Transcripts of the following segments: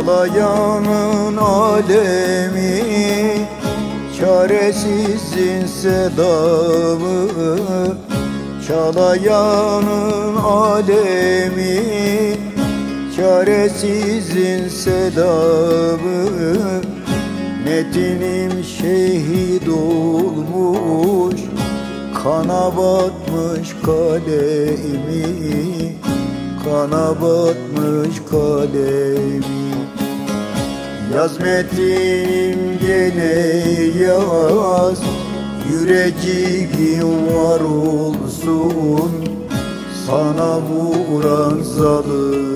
Çalayanın alemi Çaresizin sedamı Çalayanın alemi Çaresizin sedamı Metinim şehit olmuş Kana batmış kalemi. Kana batmış kalemi Yaz metinim gene yaz Yüreğim var olsun. Sana vuran zalimin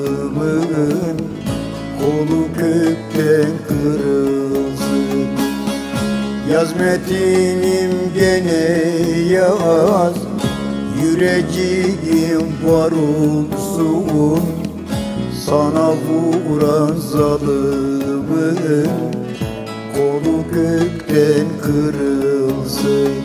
Kolu kökten kırılsın. Yaz metinim gene yaz Yüreğim var olsun. Sana vuran zalimin Kolu gökten kırılsın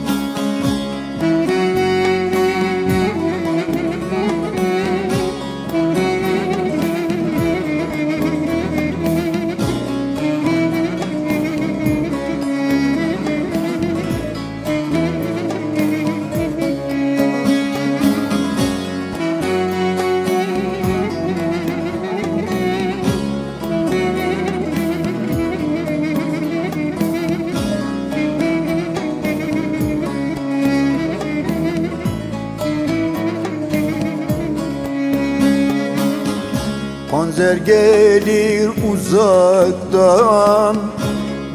Panzer gelir uzaktan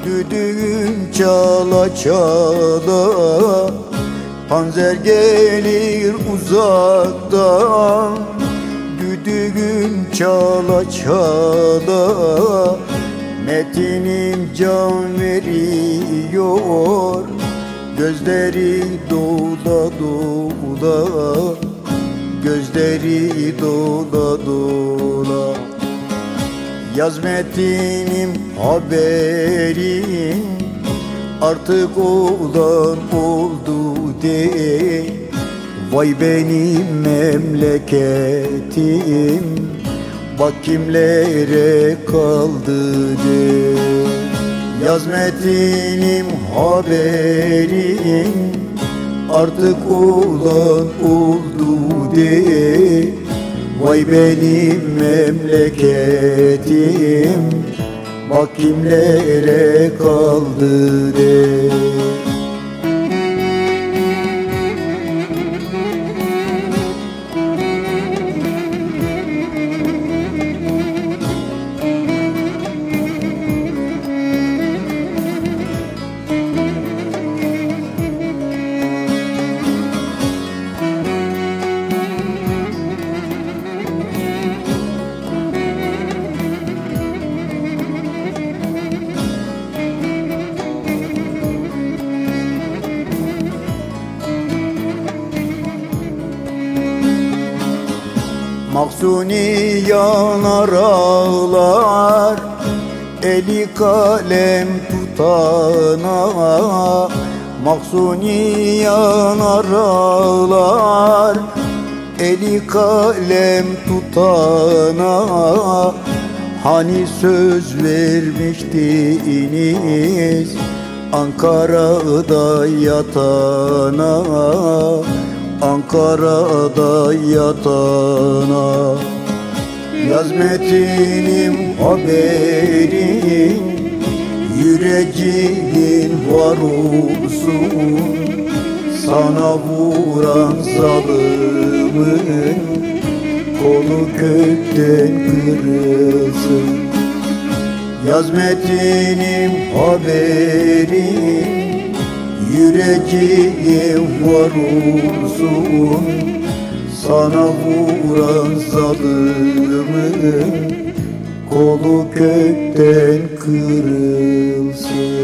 Düdüğün çala çala. Panzer gelir uzaktan Düdüğün çala çala. Metinim can veriyor Gözleri dola dola Gözleri dola dola. Yaz metinim haberim Artık olan oldu de. Vay benim memleketim Bak kimlere kaldı de. Yaz metinim haberim Artık olan oldu de Vay benim memleketim. Bak kimlere kaldı de Maksuni yanar ağlar Eli kalem tutana. Maksuni yanar ağlar Eli kalem tutana. Hani söz vermiştiniz Ankara'da yatana Ankara'da yatana Yaz metinim haberin Yüreğin var olsun. Sana vuran zalimin Kolu kökten kırılsın. Yaz metinim haberin Yüreğim var olsun Sana vuran zalimin Kolu kökten kırılsın